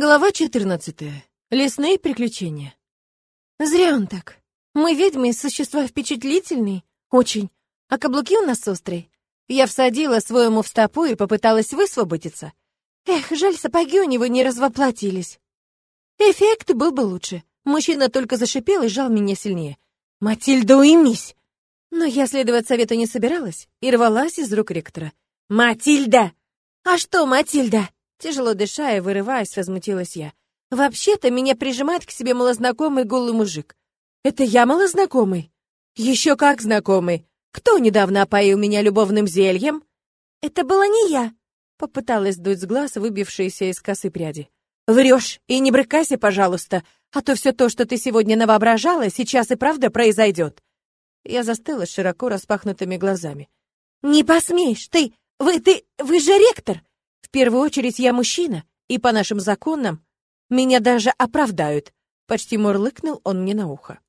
Глава 14. Лесные приключения. Зря он так. Мы ведьмы существа впечатлительные, очень, а каблуки у нас острые. Я всадила своему в стопу и попыталась высвободиться. Эх, жаль, сапоги у него не развоплотились. Эффект был бы лучше. Мужчина только зашипел и сжал меня сильнее. «Матильда, уймись!» Но я следовать совету не собиралась и рвалась из рук ректора. «Матильда!» «А что, Матильда?» Тяжело дыша и вырываясь, возмутилась я. «Вообще-то меня прижимает к себе малознакомый голый мужик. Это я малознакомый?» «Еще как знакомый. Кто недавно опоил меня любовным зельем?» «Это была не я», — попыталась дуть с глаз выбившиеся из косы пряди. «Врешь, и не брыкайся, пожалуйста, а то все то, что ты сегодня навоображала, сейчас и правда произойдет». Я застыла широко распахнутыми глазами. «Не посмеешь, ты, вы, ты, вы же ректор! В первую очередь я мужчина, и по нашим законам меня даже оправдают. Почти мурлыкнул он мне на ухо.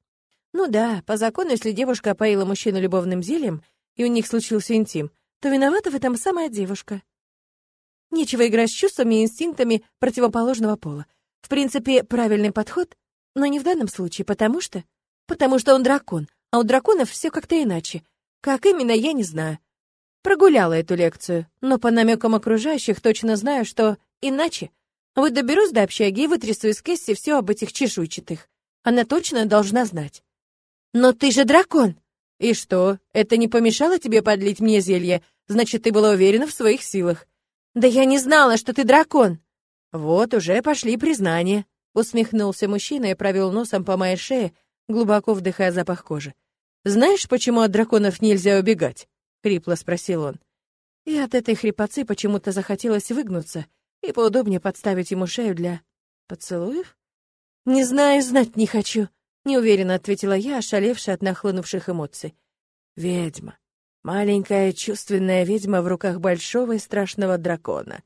Ну да, по закону, если девушка опоила мужчину любовным зельем, и у них случился интим, то виновата в этом самая девушка. Нечего играть с чувствами и инстинктами противоположного пола. В принципе, правильный подход, но не в данном случае, потому что... Потому что он дракон, а у драконов все как-то иначе. Как именно, я не знаю. Прогуляла эту лекцию, но по намекам окружающих точно знаю, что иначе. Вот доберусь до общаги и вытрясу из Кэсси все об этих чешуйчатых. Она точно должна знать. «Но ты же дракон!» «И что, это не помешало тебе подлить мне зелье? Значит, ты была уверена в своих силах». «Да я не знала, что ты дракон!» «Вот уже пошли признания», — усмехнулся мужчина и провел носом по моей шее, глубоко вдыхая запах кожи. «Знаешь, почему от драконов нельзя убегать?» — хрипло спросил он. И от этой хрипотцы почему-то захотелось выгнуться и поудобнее подставить ему шею для... поцелуев? «Не знаю, знать не хочу», — неуверенно ответила я, ошалевшая от нахлынувших эмоций. «Ведьма. Маленькая чувственная ведьма в руках большого и страшного дракона».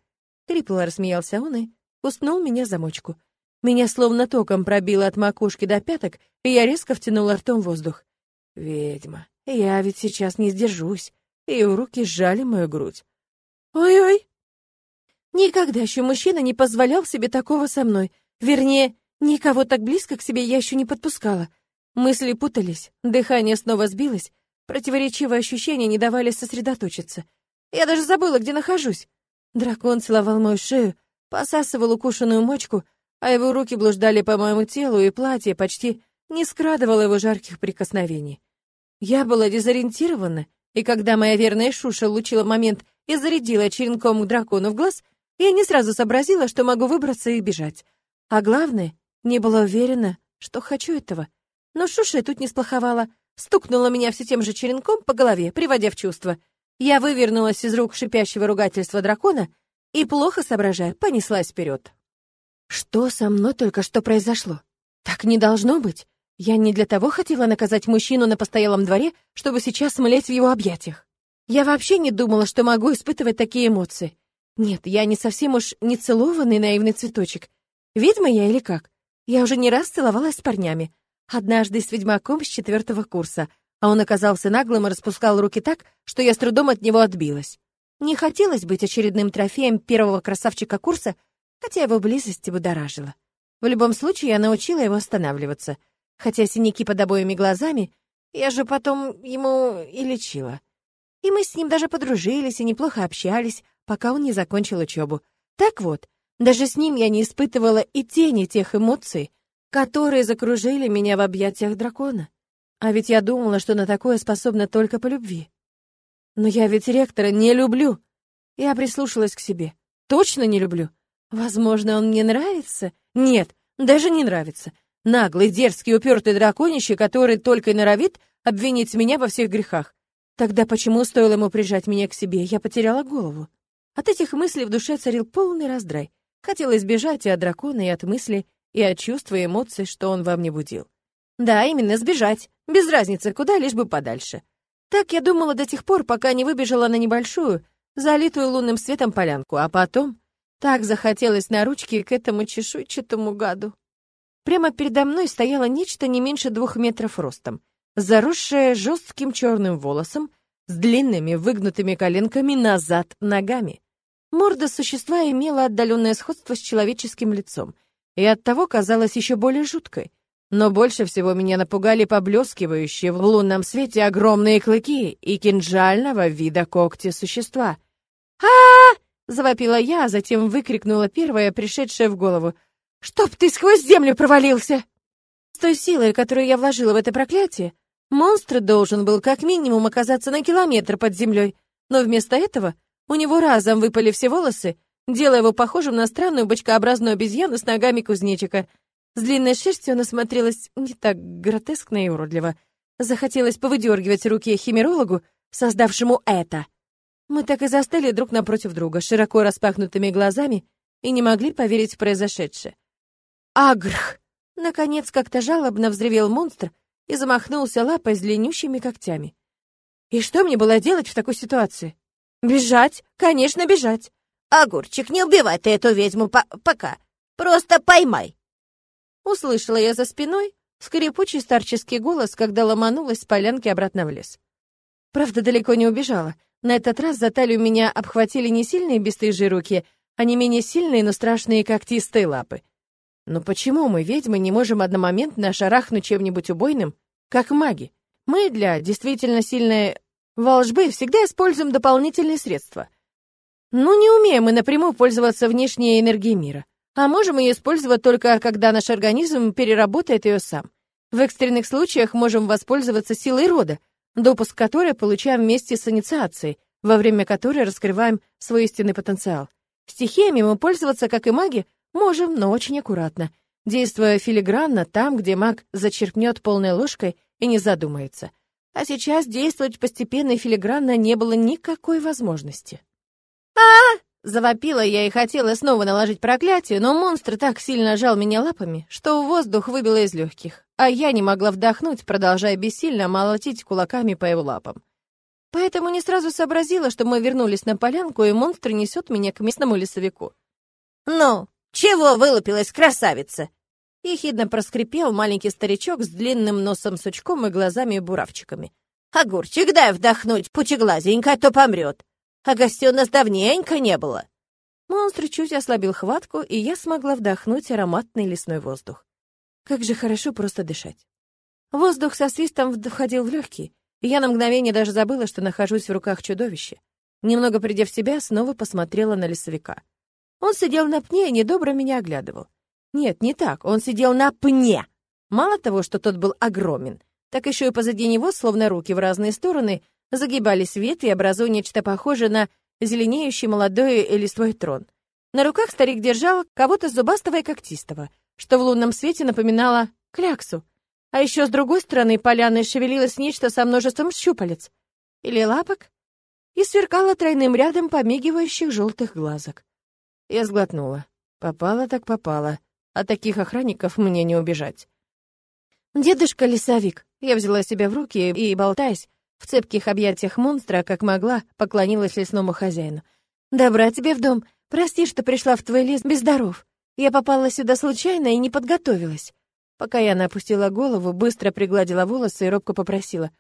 Хрипло рассмеялся он и уснул меня замочку. Меня словно током пробило от макушки до пяток, и я резко втянула ртом воздух. «Ведьма. Я ведь сейчас не сдержусь и руки сжали мою грудь. «Ой-ой!» Никогда еще мужчина не позволял себе такого со мной. Вернее, никого так близко к себе я еще не подпускала. Мысли путались, дыхание снова сбилось, противоречивые ощущения не давали сосредоточиться. Я даже забыла, где нахожусь. Дракон целовал мою шею, посасывал укушенную мочку, а его руки блуждали по моему телу, и платье почти не скрадывало его жарких прикосновений. Я была дезориентирована и когда моя верная Шуша лучила момент и зарядила черенком к дракону в глаз, я не сразу сообразила, что могу выбраться и бежать. А главное, не была уверена, что хочу этого. Но Шуша тут не сплоховала, стукнула меня все тем же черенком по голове, приводя в чувство. Я вывернулась из рук шипящего ругательства дракона и, плохо соображая, понеслась вперед. Что со мной только что произошло? Так не должно быть. Я не для того хотела наказать мужчину на постоялом дворе, чтобы сейчас млеть в его объятиях. Я вообще не думала, что могу испытывать такие эмоции. Нет, я не совсем уж не целованный наивный цветочек. Ведьма я или как? Я уже не раз целовалась с парнями. Однажды с ведьмаком с четвертого курса, а он оказался наглым и распускал руки так, что я с трудом от него отбилась. Не хотелось быть очередным трофеем первого красавчика курса, хотя его близость будоражила. В любом случае, я научила его останавливаться — Хотя синяки под обоими глазами я же потом ему и лечила. И мы с ним даже подружились и неплохо общались, пока он не закончил учебу. Так вот, даже с ним я не испытывала и тени тех эмоций, которые закружили меня в объятиях дракона. А ведь я думала, что на такое способна только по любви. Но я ведь ректора не люблю. Я прислушалась к себе. Точно не люблю. Возможно, он мне нравится? Нет, даже не нравится. Наглый, дерзкий, упертый драконище, который только и норовит обвинить меня во всех грехах. Тогда почему стоило ему прижать меня к себе? Я потеряла голову. От этих мыслей в душе царил полный раздрай. Хотелось сбежать и от дракона, и от мыслей, и от чувств и эмоций, что он во мне будил. Да, именно, сбежать. Без разницы, куда, лишь бы подальше. Так я думала до тех пор, пока не выбежала на небольшую, залитую лунным светом полянку, а потом так захотелось на ручки к этому чешуйчатому гаду. Прямо передо мной стояло нечто не меньше двух метров ростом, заросшее жестким черным волосом, с длинными выгнутыми коленками назад ногами. Морда существа имела отдаленное сходство с человеческим лицом и оттого казалась еще более жуткой. Но больше всего меня напугали поблескивающие в лунном свете огромные клыки и кинжального вида когти существа. а, -а, -а завопила я, а затем выкрикнула первое, пришедшее в голову. «Чтоб ты сквозь землю провалился!» С той силой, которую я вложила в это проклятие, монстр должен был как минимум оказаться на километр под землей, но вместо этого у него разом выпали все волосы, делая его похожим на странную бочкообразную обезьяну с ногами кузнечика — с длинной шерстью она смотрелась не так гротескно и уродливо. Захотелось повыдергивать руки химерологу, создавшему это. Мы так и застыли друг напротив друга, широко распахнутыми глазами, и не могли поверить в произошедшее. «Агрх!» Наконец, как-то жалобно взревел монстр и замахнулся лапой с длиннющими когтями. И что мне было делать в такой ситуации? Бежать? Конечно, бежать. Огурчик, не убивай ты эту ведьму по пока. Просто поймай. Услышала я за спиной скрипучий старческий голос, когда ломанулась с полянки обратно в лес. Правда, далеко не убежала. На этот раз за талию меня обхватили не сильные бесстыжие руки, а не менее сильные, но страшные когтистые лапы. Но почему мы, ведьмы, не можем одномоментно шарахнуть чем-нибудь убойным, как маги? Мы для действительно сильной волжбы всегда используем дополнительные средства. Ну, не умеем мы напрямую пользоваться внешней энергией мира. А можем ее использовать только, когда наш организм переработает ее сам. В экстренных случаях можем воспользоваться силой рода, допуск которой получаем вместе с инициацией, во время которой раскрываем свой истинный потенциал. Стихиями мы пользоваться, как и маги, можем, но очень аккуратно, действуя филигранно там, где маг зачерпнет полной ложкой и не задумается. А сейчас действовать постепенно и филигранно не было никакой возможности. а Завопила я и хотела снова наложить проклятие, но монстр так сильно жал меня лапами, что воздух выбило из легких, а я не могла вдохнуть, продолжая бессильно молотить кулаками по его лапам. Поэтому не сразу сообразила, что мы вернулись на полянку, и монстр несет меня к местному лесовику. «Ну, чего вылупилась красавица?» Ехидно проскрипел маленький старичок с длинным носом-сучком и глазами-буравчиками. «Огурчик, дай вдохнуть, пучеглазенько, а то помрет!» а гостей у нас давненько не было». Монстр чуть ослабил хватку, и я смогла вдохнуть ароматный лесной воздух. Как же хорошо просто дышать. Воздух со свистом входил в легкие, и я на мгновение даже забыла, что нахожусь в руках чудовища. Немного придя в себя, снова посмотрела на лесовика. Он сидел на пне и недобро меня оглядывал. Нет, не так, он сидел на пне. Мало того, что тот был огромен, так еще и позади него, словно руки в разные стороны, загибались ветви, образуя нечто похожее на зеленеющий молодой листвой трон. На руках старик держал кого-то зубастого и когтистого, что в лунном свете напоминало кляксу. А еще с другой стороны поляны шевелилось нечто со множеством щупалец. Или лапок? И сверкало тройным рядом помигивающих желтых глазок. Я сглотнула. Попала так попала. От таких охранников мне не убежать. «Дедушка лесовик!» Я взяла себя в руки и, болтаясь, в цепких объятиях монстра, как могла, поклонилась лесному хозяину. «Добра тебе в дом. Прости, что пришла в твой лес без даров. Я попала сюда случайно и не подготовилась». Пока я опустила голову, быстро пригладила волосы и робко попросила.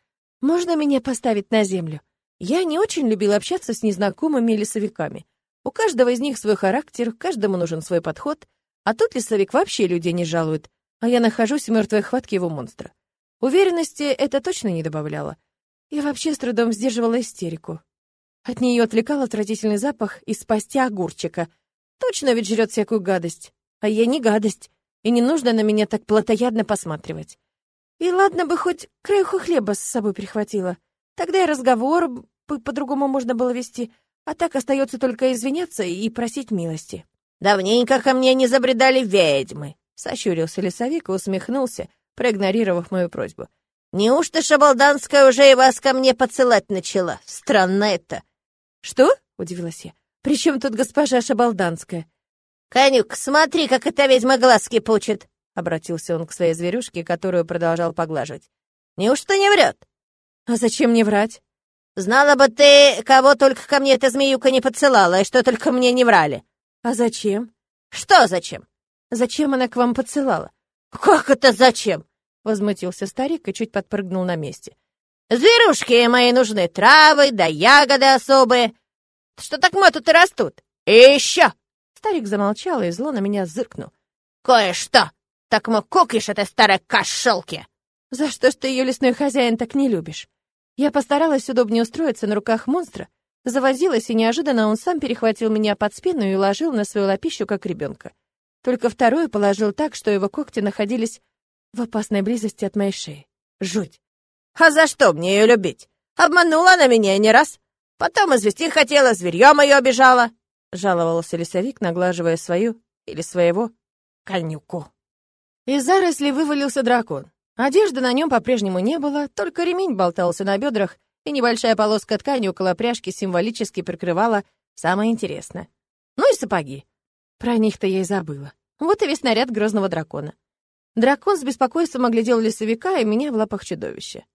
«Можно меня поставить на землю?» Я не очень любила общаться с незнакомыми лесовиками. У каждого из них свой характер, каждому нужен свой подход, а тут лесовик вообще людей не жалует, а я нахожусь в мертвой хватке его монстра. Уверенности это точно не добавляло. Я вообще с трудом сдерживала истерику. От нее отвлекал отвратительный запах из пасти огурчика. Точно ведь жрет всякую гадость. А я не гадость, и не нужно на меня так плотоядно посматривать. И ладно бы хоть краюху хлеба с собой прихватила. Тогда и разговор по-другому можно было вести, а так остается только извиняться и просить милости. «Давненько ко мне не забредали ведьмы», — сощурился лесовик и усмехнулся, проигнорировав мою просьбу. Неужто Шабалданская уже и вас ко мне подсылать начала? Странно это. Что? Удивилась я. При чем тут госпожа Шабалданская? Конюк, смотри, как эта ведьма глазки пучит. Обратился он к своей зверюшке, которую продолжал поглаживать. Неужто не врет? А зачем мне врать? Знала бы ты, кого только ко мне эта змеюка не подсылала, и что только мне не врали. А зачем? Что зачем? Зачем она к вам подсылала? Как это зачем? Возмутился старик и чуть подпрыгнул на месте. «Зверушки мои нужны, травы да ягоды особые. Что так мы тут и растут? И еще!» Старик замолчал и зло на меня зыркнул. «Кое-что! Так мукукишь этой старой кошелки!» «За что ж ты ее лесной хозяин так не любишь?» Я постаралась удобнее устроиться на руках монстра, завозилась, и неожиданно он сам перехватил меня под спину и уложил на свою лапищу, как ребенка. Только вторую положил так, что его когти находились в опасной близости от моей шеи. Жуть. «А за что мне ее любить? Обманула она меня не раз. Потом извести хотела, зверьем ее обижала», — жаловался лесовик, наглаживая свою или своего конюку. Из заросли вывалился дракон. Одежды на нем по-прежнему не было, только ремень болтался на бедрах, и небольшая полоска ткани около пряжки символически прикрывала самое интересное. Ну и сапоги. Про них-то я и забыла. Вот и весь наряд грозного дракона. Дракон с беспокойством оглядел лесовика и меня в лапах чудовища.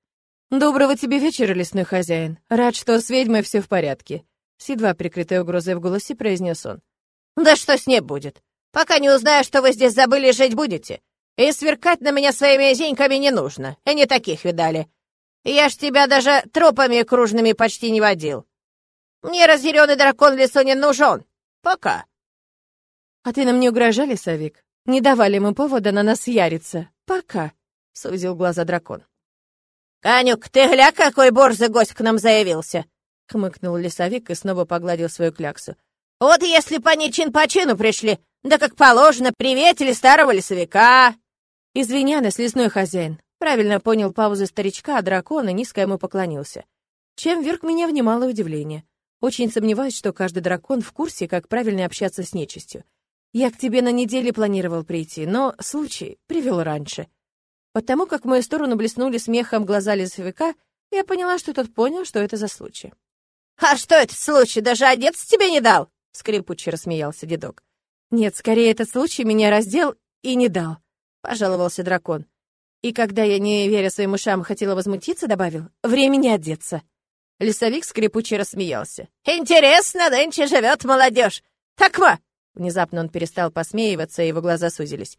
«Доброго тебе вечера, лесной хозяин. Рад, что с ведьмой все в порядке», — с едва прикрытой угрозой в голосе произнес он. «Да что с ней будет? Пока не узнаю, что вы здесь забыли жить будете. И сверкать на меня своими зеньками не нужно. И не таких видали. Я ж тебя даже тропами кружными почти не водил. Мне разъяренный дракон в лесу не нужен. Пока». «А ты нам не угрожали, Савик? Не давали ему повода на нас яриться? Пока», — сузил глаза дракон. «Канюк, ты гля, какой борзый гость к нам заявился!» — хмыкнул лесовик и снова погладил свою кляксу. «Вот если по они чин по чину пришли, да как положено, приветили старого лесовика!» «Извиняюсь, лесной хозяин!» Правильно понял паузу старичка, а дракон и низко ему поклонился. Чем вверг меня в немалое удивление. Очень сомневаюсь, что каждый дракон в курсе, как правильно общаться с нечистью. Я к тебе на неделе планировал прийти, но случай привел раньше. Потому как в мою сторону блеснули смехом глаза лесовика, я поняла, что тот понял, что это за случай. «А что это случай? Даже одеться тебе не дал?» — скрипуче рассмеялся дедок. «Нет, скорее этот случай меня раздел и не дал», — пожаловался дракон. И когда я, не веря своим ушам, хотела возмутиться, добавил «времени одеться». Лесовик скрипуче рассмеялся. «Интересно, нынче живет молодежь. Так ва!» Внезапно он перестал посмеиваться, и его глаза сузились.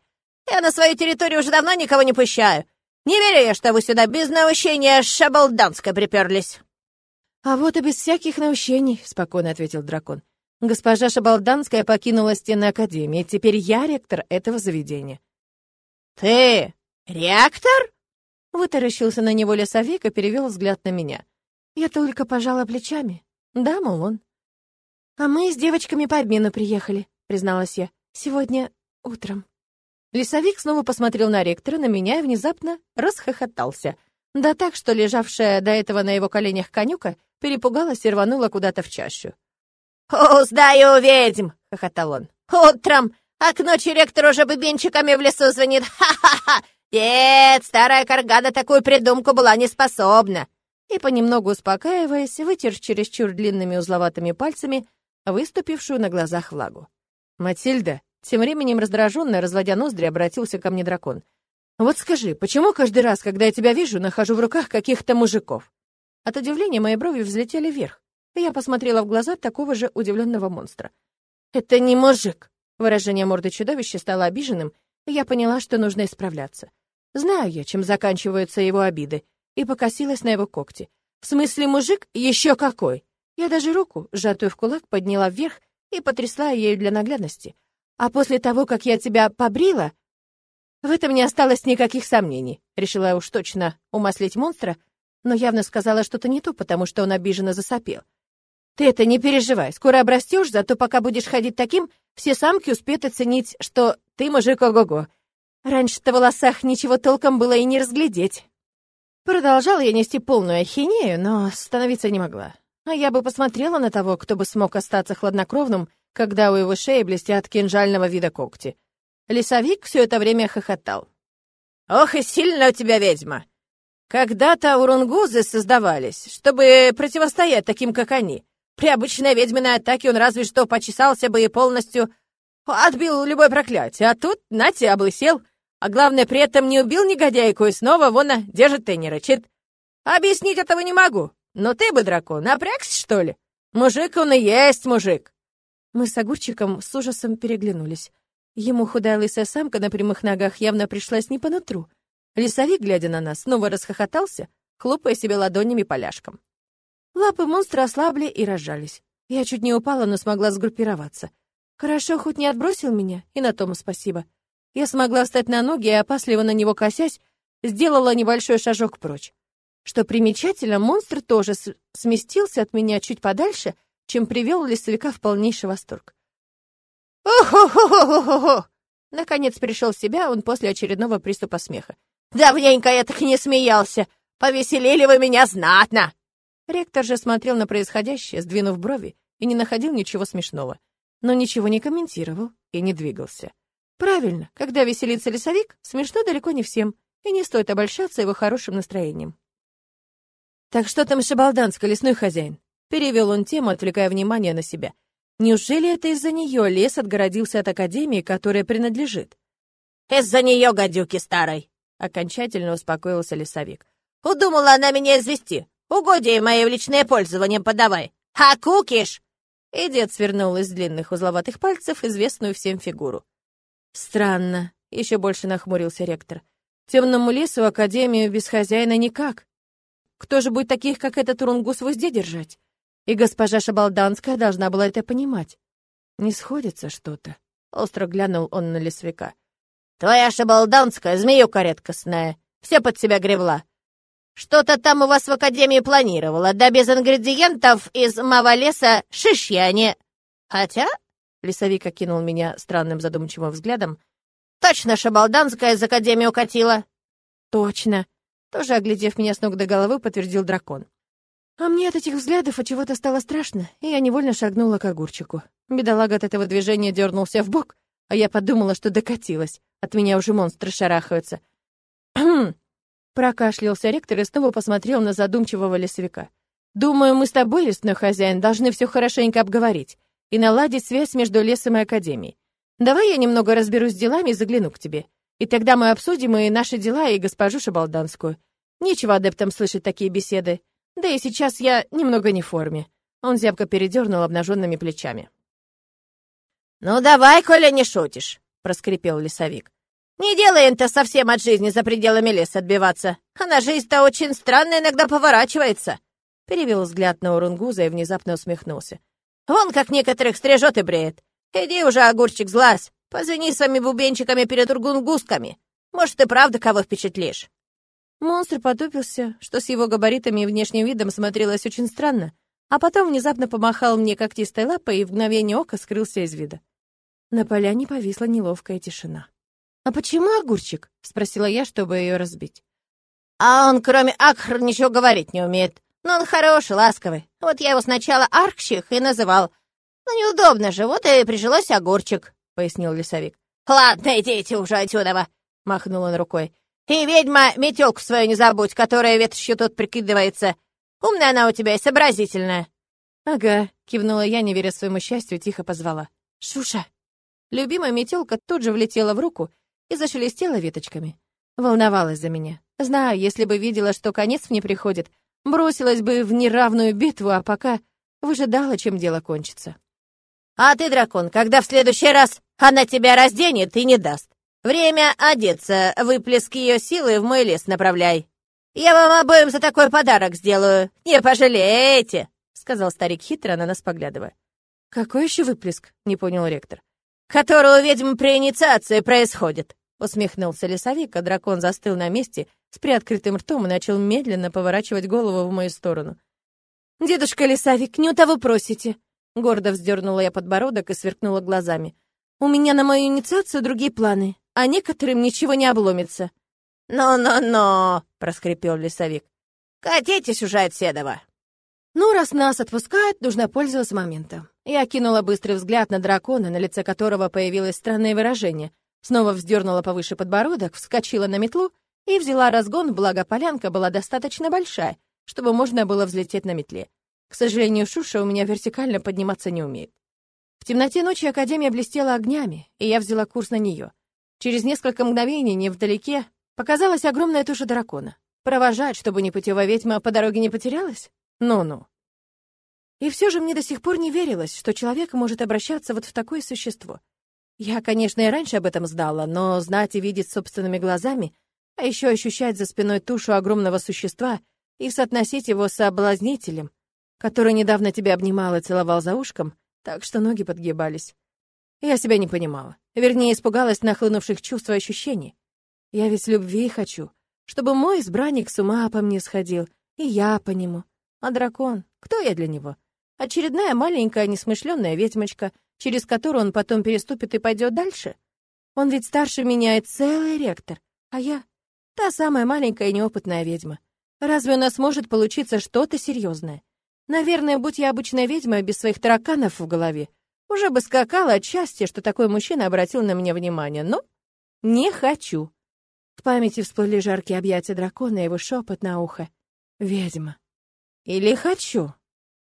Я на свою территорию уже давно никого не пущаю. Не верю я, что вы сюда без наущения Шабалданска приперлись». «А вот и без всяких наущений», — спокойно ответил дракон. «Госпожа Шабалданская покинула стены Академии, теперь я ректор этого заведения». «Ты ректор?» Вытаращился на него лесовик и перевел взгляд на меня. Я только пожала плечами. Да, мол, он. «А мы с девочками по обмену приехали», — призналась я. «Сегодня утром». Лесовик снова посмотрел на ректора, на меня и внезапно расхохотался. Да так, что лежавшая до этого на его коленях конюка перепугалась и рванула куда-то в чащу. «Узнаю ведьм!» — хохотал он. «Утром, а к ночи ректор уже бубенчиками в лесу звонит. Ха-ха-ха! Нет, старая каргада такую придумку была не способна!» И, понемногу успокаиваясь, вытер чересчур длинными узловатыми пальцами выступившую на глазах влагу. «Матильда!» Тем временем раздраженно, разводя ноздри, обратился ко мне дракон. «Вот скажи, почему каждый раз, когда я тебя вижу, нахожу в руках каких-то мужиков?» От удивления мои брови взлетели вверх, и я посмотрела в глаза такого же удивленного монстра. «Это не мужик!» Выражение морды чудовища стало обиженным, и я поняла, что нужно исправляться. Знаю я, чем заканчиваются его обиды, и покосилась на его когти. «В смысле, мужик? Еще какой!» Я даже руку, сжатую в кулак, подняла вверх и потрясла ею для наглядности — а после того, как я тебя побрила, в этом не осталось никаких сомнений. Решила уж точно умаслить монстра, но явно сказала что-то не то, потому что он обиженно засопел. Ты это не переживай, скоро обрастешь, зато пока будешь ходить таким, все самки успеют оценить, что ты мужик ого-го. Раньше-то в волосах ничего толком было и не разглядеть. Продолжала я нести полную ахинею, но остановиться не могла. А я бы посмотрела на того, кто бы смог остаться хладнокровным когда у его шеи блестят кинжального вида когти. Лесовик все это время хохотал. «Ох и сильно у тебя ведьма! Когда-то урунгузы создавались, чтобы противостоять таким, как они. При обычной ведьминой атаке он разве что почесался бы и полностью отбил любое проклятие, а тут, нате, облысел. А главное, при этом не убил негодяйку и снова вон держит и не рычит. Объяснить этого не могу. Но ты бы, дракон, напрягся, что ли? Мужик он и есть мужик. Мы с огурчиком с ужасом переглянулись. Ему худая лысая самка на прямых ногах явно пришлась не по нутру. Лесовик, глядя на нас, снова расхохотался, хлопая себе ладонями поляшком. Лапы монстра ослабли и разжались. Я чуть не упала, но смогла сгруппироваться. Хорошо, хоть не отбросил меня, и на том спасибо. Я смогла встать на ноги и, опасливо на него косясь, сделала небольшой шажок прочь. Что примечательно, монстр тоже сместился от меня чуть подальше, чем привел лесовика в полнейший восторг. «Охо-хо-хо-хо-хо!» Наконец пришел в себя он после очередного приступа смеха. «Давненько я так не смеялся! Повеселили вы меня знатно!» Ректор же смотрел на происходящее, сдвинув брови, и не находил ничего смешного. Но ничего не комментировал и не двигался. Правильно, когда веселится лесовик, смешно далеко не всем, и не стоит обольщаться его хорошим настроением. «Так что там шабалданский лесной хозяин?» Перевел он тему, отвлекая внимание на себя. «Неужели это из-за нее лес отгородился от академии, которая принадлежит?» «Из-за нее, гадюки старой!» Окончательно успокоился лесовик. «Удумала она меня извести. Угодья мои в личное пользование подавай. А кукиш!» И дед свернул из длинных узловатых пальцев известную всем фигуру. «Странно», — еще больше нахмурился ректор. «Темному лесу Академию без хозяина никак. Кто же будет таких, как этот Рунгус, в узде держать? И госпожа Шабалданская должна была это понимать. Не сходится что-то». Остро глянул он на лесвика. «Твоя Шабалданская, змеюка редкостная, все под себя гребла. Что-то там у вас в Академии планировала, да без ингредиентов из мавалеса шишьяне. Хотя Лесовик окинул меня странным задумчивым взглядом. «Точно Шабалданская из Академии укатила!» «Точно!» Тоже оглядев меня с ног до головы, подтвердил дракон. А мне от этих взглядов от чего-то стало страшно, и я невольно шагнула к огурчику. Бедолага от этого движения дернулся в бок, а я подумала, что докатилась. От меня уже монстры шарахаются. Прокашлялся ректор и снова посмотрел на задумчивого лесовика. «Думаю, мы с тобой, лесной хозяин, должны все хорошенько обговорить и наладить связь между лесом и академией. Давай я немного разберусь с делами и загляну к тебе. И тогда мы обсудим и наши дела, и госпожу Шабалданскую. Нечего адептам слышать такие беседы. Да и сейчас я немного не в форме. Он зябко передернул обнаженными плечами. «Ну давай, Коля, не шутишь», — проскрипел лесовик. «Не делай это совсем от жизни за пределами леса отбиваться. Она жизнь-то очень странно иногда поворачивается». Перевел взгляд на Урунгуза и внезапно усмехнулся. Вон как некоторых стрижет и бреет. Иди уже, огурчик, злась. Позвони своими бубенчиками перед ургунгусками. Может, ты правда кого впечатлишь?» Монстр потупился, что с его габаритами и внешним видом смотрелось очень странно, а потом внезапно помахал мне когтистой лапой и в мгновение ока скрылся из вида. На поляне повисла неловкая тишина. «А почему огурчик?» — спросила я, чтобы ее разбить. «А он, кроме Акхр, ничего говорить не умеет. Но он хороший, ласковый. Вот я его сначала Аркщик и называл. Но ну, неудобно же, вот и прижилось огурчик», — пояснил лесовик. «Ладно, идите уже отсюда!» — махнул он рукой. «И ведьма, метелку свою не забудь, которая ветошью тут прикидывается. Умная она у тебя и сообразительная». «Ага», — кивнула я, не веря своему счастью, тихо позвала. «Шуша!» Любимая метелка тут же влетела в руку и зашелестела веточками. Волновалась за меня. Знаю, если бы видела, что конец мне приходит, бросилась бы в неравную битву, а пока выжидала, чем дело кончится. «А ты, дракон, когда в следующий раз она тебя разденет и не даст? Время одеться, выплеск ее силы в мой лес направляй. Я вам обоим за такой подарок сделаю, не пожалеете!» — сказал старик хитро, на нас поглядывая. «Какой еще выплеск?» — не понял ректор. «Который у ведьм при инициации происходит», — усмехнулся лесовик, а дракон застыл на месте с приоткрытым ртом и начал медленно поворачивать голову в мою сторону. «Дедушка Лисавик, не у того просите!» Гордо вздернула я подбородок и сверкнула глазами. «У меня на мою инициацию другие планы, а некоторым ничего не обломится». «Но-но-но!» — проскрипел лесовик. «Катитесь уже от Седова!» «Ну, раз нас отпускают, нужно пользоваться моментом». Я кинула быстрый взгляд на дракона, на лице которого появилось странное выражение, снова вздернула повыше подбородок, вскочила на метлу и взяла разгон, благо полянка была достаточно большая, чтобы можно было взлететь на метле. К сожалению, Шуша у меня вертикально подниматься не умеет. В темноте ночи Академия блестела огнями, и я взяла курс на нее. Через несколько мгновений, невдалеке, показалась огромная туша дракона. Провожать, чтобы непутевая ведьма по дороге не потерялась? Ну-ну. И все же мне до сих пор не верилось, что человек может обращаться вот в такое существо. Я, конечно, и раньше об этом знала, но знать и видеть собственными глазами — а еще ощущать за спиной тушу огромного существа и соотносить его с соблазнителем. который недавно тебя обнимал и целовал за ушком, так что ноги подгибались. Я себя не понимала. Вернее, испугалась нахлынувших чувств и ощущений. Я ведь любви хочу, чтобы мой избранник с ума по мне сходил, и я по нему. А дракон? Кто я для него? Очередная маленькая несмышленная ведьмочка, через которую он потом переступит и пойдет дальше? Он ведь старше меня и целый ректор, а я — та самая маленькая неопытная ведьма. Разве у нас может получиться что-то серьезное? Наверное, будь я обычная ведьма без своих тараканов в голове, уже бы скакала от счастья, что такой мужчина обратил на меня внимание, но не хочу. В памяти всплыли жаркие объятия дракона и его шепот на ухо. «Ведьма». Или «хочу».